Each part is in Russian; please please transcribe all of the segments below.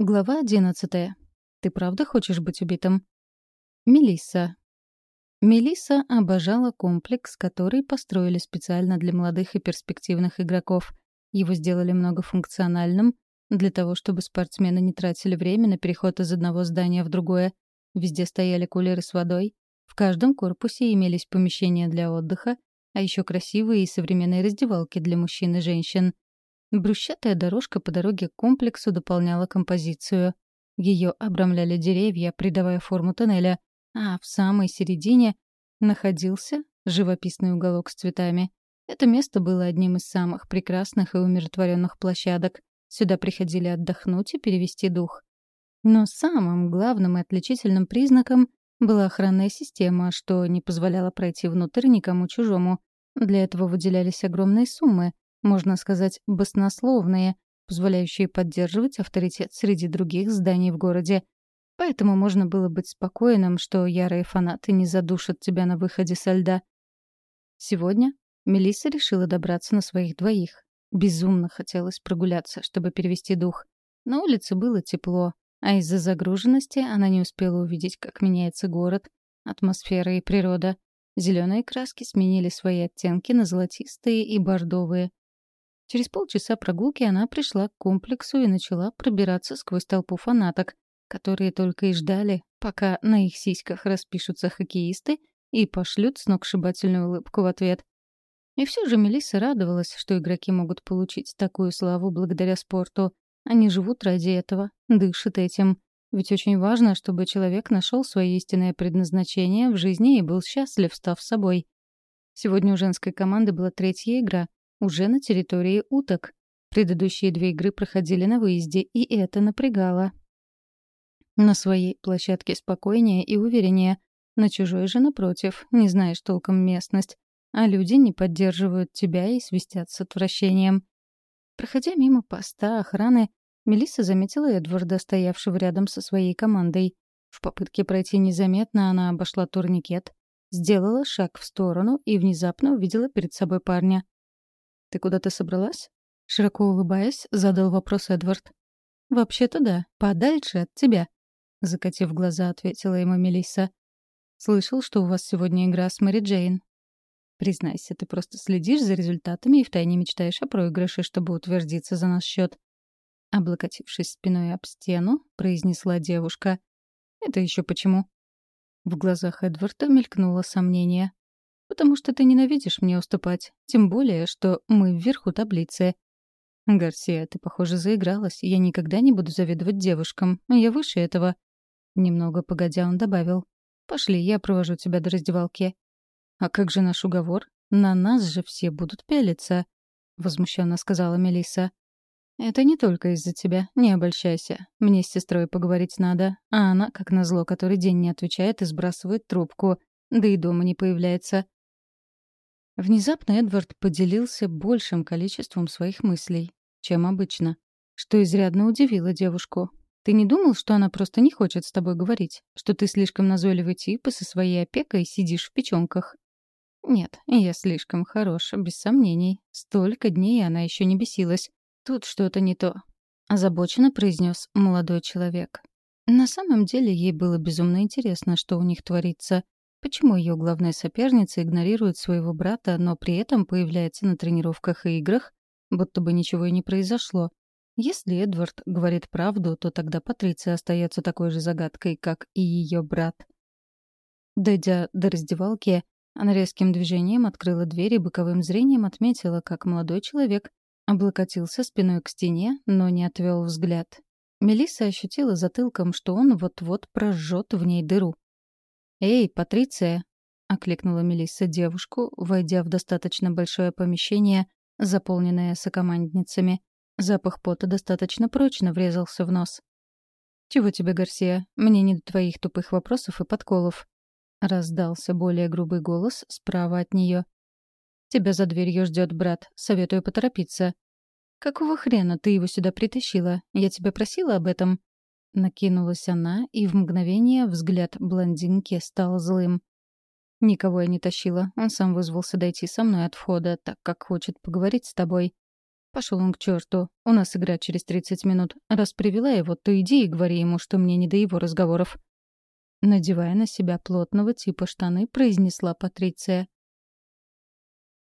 Глава одиннадцатая. Ты правда хочешь быть убитым? Мелисса. Мелисса обожала комплекс, который построили специально для молодых и перспективных игроков. Его сделали многофункциональным, для того, чтобы спортсмены не тратили время на переход из одного здания в другое. Везде стояли кулеры с водой. В каждом корпусе имелись помещения для отдыха, а еще красивые и современные раздевалки для мужчин и женщин. Брусчатая дорожка по дороге к комплексу дополняла композицию. Ее обрамляли деревья, придавая форму тоннеля, а в самой середине находился живописный уголок с цветами. Это место было одним из самых прекрасных и умиротворенных площадок. Сюда приходили отдохнуть и перевести дух. Но самым главным и отличительным признаком была охранная система, что не позволяло пройти внутрь никому чужому. Для этого выделялись огромные суммы, можно сказать, баснословные, позволяющие поддерживать авторитет среди других зданий в городе. Поэтому можно было быть спокойным, что ярые фанаты не задушат тебя на выходе со льда. Сегодня Мелисса решила добраться на своих двоих. Безумно хотелось прогуляться, чтобы перевести дух. На улице было тепло, а из-за загруженности она не успела увидеть, как меняется город, атмосфера и природа. Зеленые краски сменили свои оттенки на золотистые и бордовые — Через полчаса прогулки она пришла к комплексу и начала пробираться сквозь толпу фанаток, которые только и ждали, пока на их сиськах распишутся хоккеисты и пошлют сногсшибательную улыбку в ответ. И все же Мелисса радовалась, что игроки могут получить такую славу благодаря спорту. Они живут ради этого, дышат этим. Ведь очень важно, чтобы человек нашел свое истинное предназначение в жизни и был счастлив, став собой. Сегодня у женской команды была третья игра, уже на территории уток. Предыдущие две игры проходили на выезде, и это напрягало. На своей площадке спокойнее и увереннее, на чужой же, напротив, не знаешь толком местность, а люди не поддерживают тебя и свистят с отвращением. Проходя мимо поста охраны, Мелисса заметила Эдварда, стоявшего рядом со своей командой. В попытке пройти незаметно она обошла турникет, сделала шаг в сторону и внезапно увидела перед собой парня. «Ты куда-то собралась?» Широко улыбаясь, задал вопрос Эдвард. «Вообще-то да, подальше от тебя», — закатив глаза, ответила ему Мелисса. «Слышал, что у вас сегодня игра с Мэри Джейн. Признайся, ты просто следишь за результатами и втайне мечтаешь о проигрыше, чтобы утвердиться за наш счет. Облокотившись спиной об стену, произнесла девушка. «Это еще почему?» В глазах Эдварда мелькнуло сомнение потому что ты ненавидишь мне уступать. Тем более, что мы вверху таблицы. Гарсия, ты, похоже, заигралась. Я никогда не буду завидовать девушкам. Я выше этого. Немного погодя, он добавил. Пошли, я провожу тебя до раздевалки. А как же наш уговор? На нас же все будут пялиться, возмущенно сказала Мелиса. Это не только из-за тебя, не обольщайся. Мне с сестрой поговорить надо, а она, как назло, который день не отвечает и сбрасывает трубку, да и дома не появляется. Внезапно Эдвард поделился большим количеством своих мыслей, чем обычно, что изрядно удивило девушку. «Ты не думал, что она просто не хочет с тобой говорить? Что ты слишком назойливый тип и со своей опекой сидишь в печенках?» «Нет, я слишком хорош, без сомнений. Столько дней она еще не бесилась. Тут что-то не то», — озабоченно произнес молодой человек. На самом деле ей было безумно интересно, что у них творится. Почему ее главная соперница игнорирует своего брата, но при этом появляется на тренировках и играх, будто бы ничего и не произошло? Если Эдвард говорит правду, то тогда Патриция остается такой же загадкой, как и ее брат. Дойдя до раздевалки, она резким движением открыла дверь и боковым зрением отметила, как молодой человек облокотился спиной к стене, но не отвел взгляд. Мелисса ощутила затылком, что он вот-вот прожжет в ней дыру. «Эй, Патриция!» — окликнула Мелисса девушку, войдя в достаточно большое помещение, заполненное сокомандницами. Запах пота достаточно прочно врезался в нос. «Чего тебе, Гарсия? Мне не до твоих тупых вопросов и подколов». Раздался более грубый голос справа от нее. «Тебя за дверью ждет брат. Советую поторопиться». «Какого хрена ты его сюда притащила? Я тебя просила об этом?» Накинулась она, и в мгновение взгляд блондинки стал злым. «Никого я не тащила. Он сам вызвался дойти со мной от входа, так как хочет поговорить с тобой». Пошел он к черту. У нас игра через 30 минут. Раз привела его, то иди и говори ему, что мне не до его разговоров. Надевая на себя плотного типа штаны, произнесла Патриция.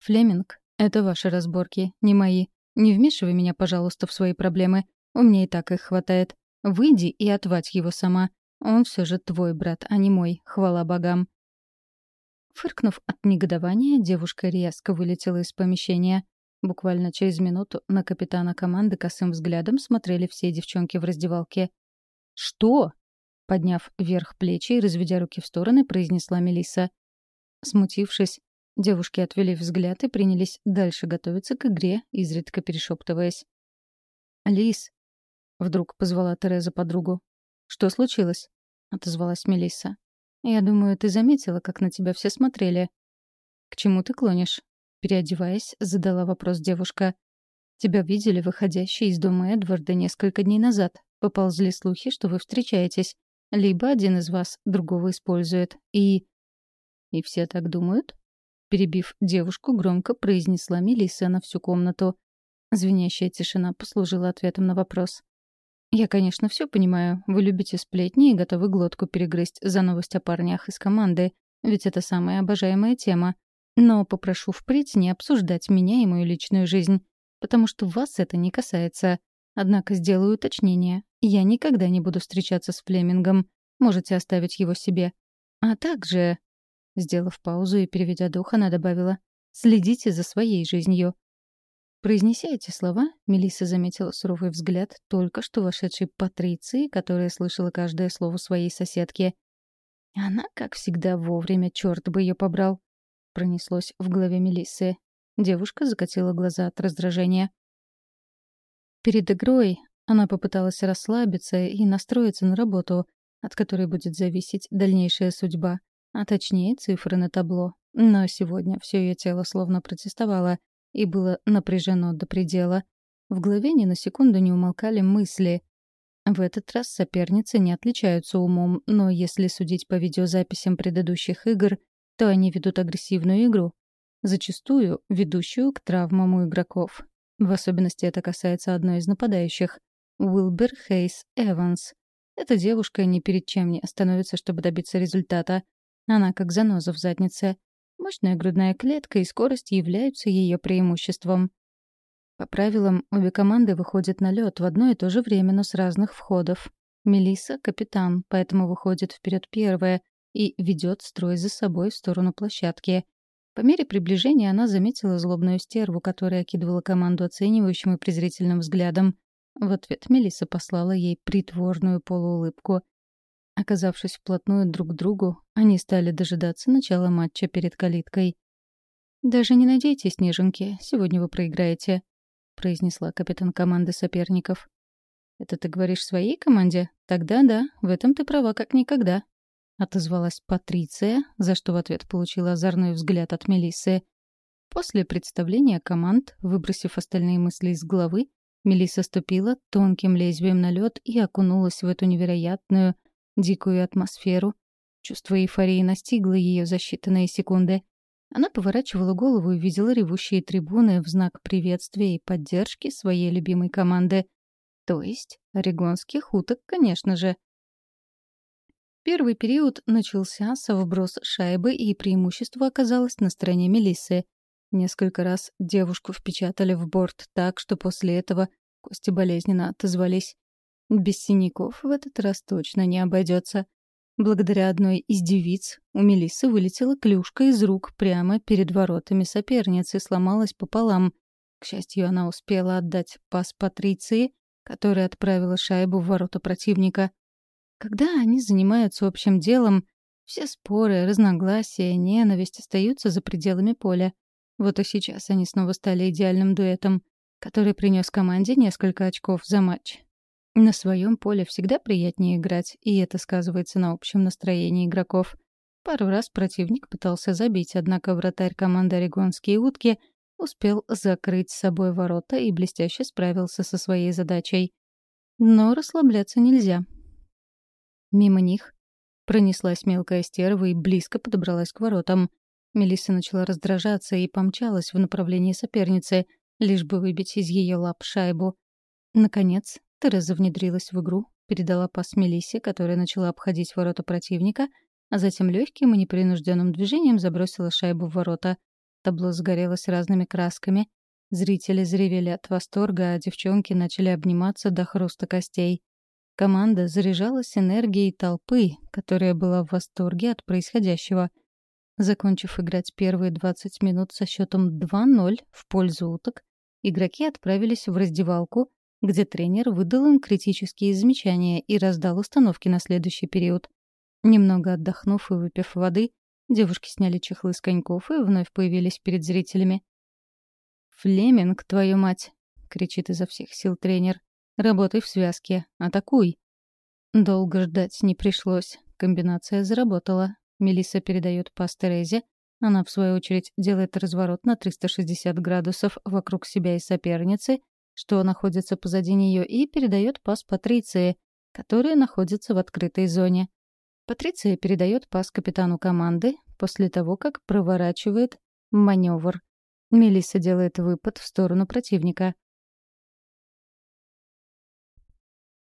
«Флеминг, это ваши разборки, не мои. Не вмешивай меня, пожалуйста, в свои проблемы. У меня и так их хватает. Выйди и отвадь его сама. Он все же твой брат, а не мой, хвала богам». Фыркнув от негодования, девушка резко вылетела из помещения. Буквально через минуту на капитана команды косым взглядом смотрели все девчонки в раздевалке. «Что?» — подняв вверх плечи и разведя руки в стороны, произнесла Мелисса. Смутившись, девушки отвели взгляд и принялись дальше готовиться к игре, изредка перешептываясь. «Лис!» — вдруг позвала Тереза подругу. «Что случилось?» — отозвалась Мелисса. «Я думаю, ты заметила, как на тебя все смотрели». «К чему ты клонишь?» Переодеваясь, задала вопрос девушка. «Тебя видели выходящей из дома Эдварда несколько дней назад. Поползли слухи, что вы встречаетесь. Либо один из вас другого использует. И...» «И все так думают?» Перебив девушку, громко произнесла Мелисса на всю комнату. Звенящая тишина послужила ответом на вопрос. «Я, конечно, все понимаю. Вы любите сплетни и готовы глотку перегрызть за новость о парнях из команды. Ведь это самая обожаемая тема. Но попрошу впредь не обсуждать меня и мою личную жизнь, потому что вас это не касается. Однако сделаю уточнение. Я никогда не буду встречаться с Флемингом. Можете оставить его себе. А также...» Сделав паузу и переведя дух, она добавила «Следите за своей жизнью». Произнеся эти слова, Мелисса заметила суровый взгляд только что вошедшей Патриции, которая слышала каждое слово своей соседки. Она, как всегда, вовремя, черт бы ее побрал пронеслось в голове Мелиссы. Девушка закатила глаза от раздражения. Перед игрой она попыталась расслабиться и настроиться на работу, от которой будет зависеть дальнейшая судьба, а точнее цифры на табло. Но сегодня все ее тело словно протестовало и было напряжено до предела. В голове ни на секунду не умолкали мысли. В этот раз соперницы не отличаются умом, но если судить по видеозаписям предыдущих игр, то они ведут агрессивную игру, зачастую ведущую к травмам у игроков. В особенности это касается одной из нападающих — Уилбер Хейс Эванс. Эта девушка ни перед чем не остановится, чтобы добиться результата. Она как заноза в заднице. Мощная грудная клетка и скорость являются ее преимуществом. По правилам, обе команды выходят на лед в одно и то же время, но с разных входов. Мелисса — капитан, поэтому выходит вперед первая, и ведет строй за собой в сторону площадки. По мере приближения она заметила злобную стерву, которая окидывала команду оценивающим и презрительным взглядом. В ответ Мелисса послала ей притворную полуулыбку. Оказавшись вплотную друг к другу, они стали дожидаться начала матча перед калиткой. «Даже не надейтесь, неженки, сегодня вы проиграете», — произнесла капитан команды соперников. «Это ты говоришь своей команде? Тогда да, в этом ты права как никогда», — отозвалась Патриция, за что в ответ получила озорной взгляд от Мелиссы. После представления команд, выбросив остальные мысли из головы, Мелисса ступила тонким лезвием на лед и окунулась в эту невероятную, дикую атмосферу. Чувство эйфории настигло ее за считанные секунды. Она поворачивала голову и видела ревущие трибуны в знак приветствия и поддержки своей любимой команды. То есть орегонских уток, конечно же. Первый период начался с вброса шайбы, и преимущество оказалось на стороне Мелиссы. Несколько раз девушку впечатали в борт так, что после этого кости болезненно отозвались. Без синяков в этот раз точно не обойдется. Благодаря одной из девиц у Мелиссы вылетела клюшка из рук прямо перед воротами соперницы сломалась пополам. К счастью, она успела отдать пас Патриции, которая отправила шайбу в ворота противника. Когда они занимаются общим делом, все споры, разногласия, ненависть остаются за пределами поля. Вот и сейчас они снова стали идеальным дуэтом, который принес команде несколько очков за матч. На своем поле всегда приятнее играть, и это сказывается на общем настроении игроков. Пару раз противник пытался забить, однако вратарь команды «Орегонские утки» успел закрыть с собой ворота и блестяще справился со своей задачей. Но расслабляться нельзя. Мимо них пронеслась мелкая стерва и близко подобралась к воротам. Мелисса начала раздражаться и помчалась в направлении соперницы, лишь бы выбить из ее лап шайбу. Наконец, Тереза внедрилась в игру, передала пас Мелиссе, которая начала обходить ворота противника, а затем легким и непринужденным движением забросила шайбу в ворота. Табло сгорелось разными красками. Зрители заревели от восторга, а девчонки начали обниматься до хруста костей. Команда заряжалась энергией толпы, которая была в восторге от происходящего. Закончив играть первые 20 минут со счетом 2-0 в пользу уток, игроки отправились в раздевалку, где тренер выдал им критические замечания и раздал установки на следующий период. Немного отдохнув и выпив воды, девушки сняли чехлы с коньков и вновь появились перед зрителями. «Флеминг, твою мать!» — кричит изо всех сил тренер. «Работай в связке. Атакуй!» Долго ждать не пришлось. Комбинация заработала. Мелисса передает пас Терезе. Она, в свою очередь, делает разворот на 360 градусов вокруг себя и соперницы — что находится позади нее, и передает пас Патриции, которая находится в открытой зоне. Патриция передает пас капитану команды после того, как проворачивает маневр. Мелисса делает выпад в сторону противника.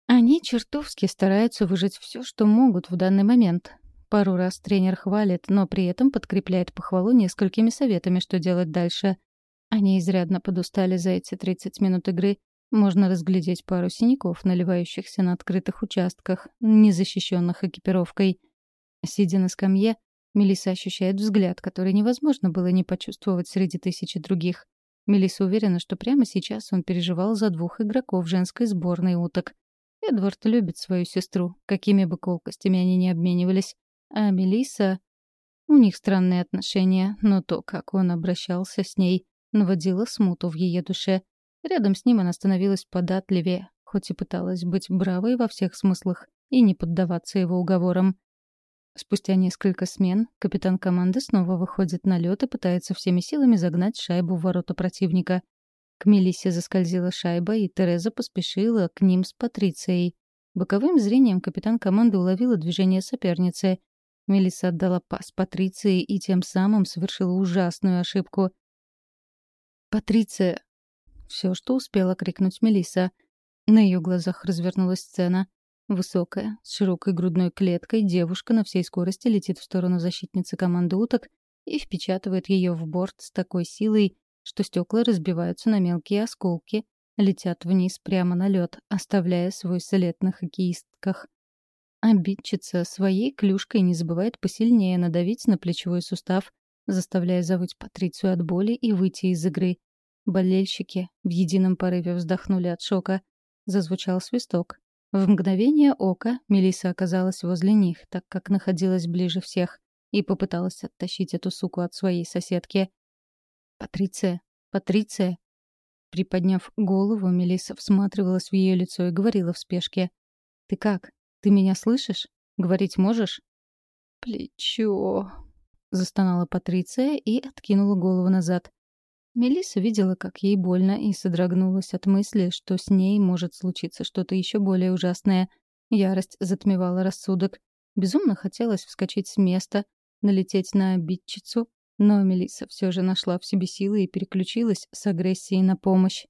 Они чертовски стараются выжать все, что могут в данный момент. Пару раз тренер хвалит, но при этом подкрепляет похвалу несколькими советами, что делать дальше — они изрядно подустали за эти 30 минут игры. Можно разглядеть пару синяков, наливающихся на открытых участках, незащищенных экипировкой. Сидя на скамье, Мелиса ощущает взгляд, который невозможно было не почувствовать среди тысячи других. Мелиса уверена, что прямо сейчас он переживал за двух игроков женской сборной уток. Эдвард любит свою сестру, какими бы колкостями они ни обменивались. А Мелиса... У них странные отношения, но то, как он обращался с ней, наводила смуту в ее душе. Рядом с ним она становилась податливее, хоть и пыталась быть бравой во всех смыслах и не поддаваться его уговорам. Спустя несколько смен капитан команды снова выходит на лед и пытается всеми силами загнать шайбу в ворота противника. К Мелиссе заскользила шайба, и Тереза поспешила к ним с Патрицией. Боковым зрением капитан команды уловила движение соперницы. Мелисса отдала пас Патриции и тем самым совершила ужасную ошибку. «Патриция!» Все, что успела крикнуть Мелиса. На ее глазах развернулась сцена. Высокая, с широкой грудной клеткой, девушка на всей скорости летит в сторону защитницы команды уток и впечатывает ее в борт с такой силой, что стекла разбиваются на мелкие осколки, летят вниз прямо на лед, оставляя свой след на хоккеистках. Обидчица своей клюшкой не забывает посильнее надавить на плечевой сустав, заставляя завыть Патрицию от боли и выйти из игры. Болельщики в едином порыве вздохнули от шока. Зазвучал свисток. В мгновение ока Мелиса оказалась возле них, так как находилась ближе всех, и попыталась оттащить эту суку от своей соседки. «Патриция! Патриция!» Приподняв голову, Мелиса всматривалась в ее лицо и говорила в спешке. «Ты как? Ты меня слышишь? Говорить можешь?» «Плечо...» — застонала Патриция и откинула голову назад. Мелисса видела, как ей больно, и содрогнулась от мысли, что с ней может случиться что-то еще более ужасное. Ярость затмевала рассудок. Безумно хотелось вскочить с места, налететь на обидчицу, но Мелисса все же нашла в себе силы и переключилась с агрессии на помощь.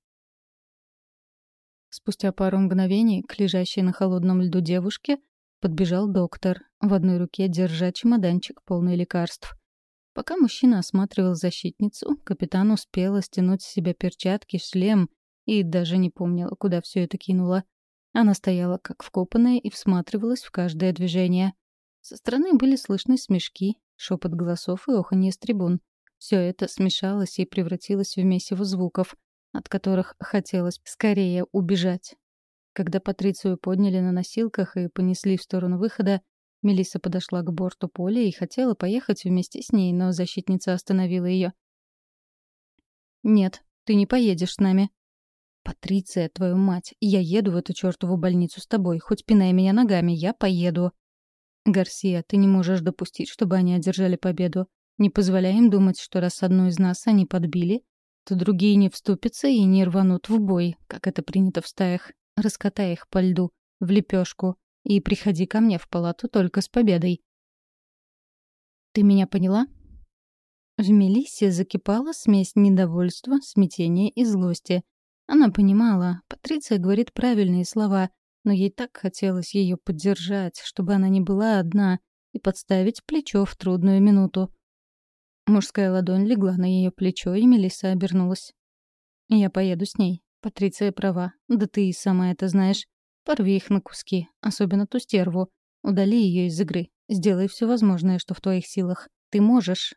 Спустя пару мгновений к лежащей на холодном льду девушке Подбежал доктор, в одной руке держа чемоданчик, полный лекарств. Пока мужчина осматривал защитницу, капитан успела стянуть с себя перчатки, шлем и даже не помнила, куда все это кинула. Она стояла как вкопанная и всматривалась в каждое движение. Со стороны были слышны смешки, шепот голосов и оханье с трибун. Все это смешалось и превратилось в месиво звуков, от которых хотелось скорее убежать. Когда Патрицию подняли на носилках и понесли в сторону выхода, Мелисса подошла к борту поля и хотела поехать вместе с ней, но защитница остановила ее. «Нет, ты не поедешь с нами». «Патриция, твою мать, я еду в эту чертову больницу с тобой, хоть пинай меня ногами, я поеду». «Гарсия, ты не можешь допустить, чтобы они одержали победу. Не позволяй им думать, что раз одну из нас они подбили, то другие не вступятся и не рванут в бой, как это принято в стаях. Раскатай их по льду, в лепешку, и приходи ко мне в палату только с победой. Ты меня поняла? В Мелиссе закипала смесь недовольства, смятения и злости. Она понимала, Патриция говорит правильные слова, но ей так хотелось ее поддержать, чтобы она не была одна, и подставить плечо в трудную минуту. Мужская ладонь легла на ее плечо, и Мелисса обернулась. «Я поеду с ней. Патриция права. Да ты и сама это знаешь. Порви их на куски, особенно ту стерву. Удали ее из игры. Сделай все возможное, что в твоих силах. Ты можешь».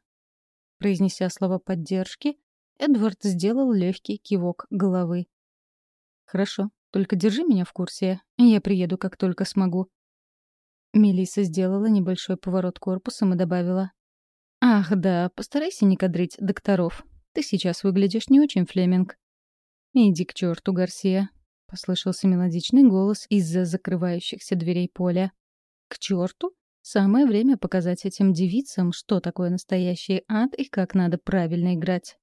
Произнеся слова поддержки, Эдвард сделал легкий кивок головы. «Хорошо, только держи меня в курсе. Я приеду, как только смогу». Мелисса сделала небольшой поворот корпусом и добавила. «Ах, да, постарайся не кадрить докторов. Ты сейчас выглядишь не очень, Флеминг». «Иди к черту, Гарсия», — послышался мелодичный голос из-за закрывающихся дверей поля. «К черту? Самое время показать этим девицам, что такое настоящий ад и как надо правильно играть».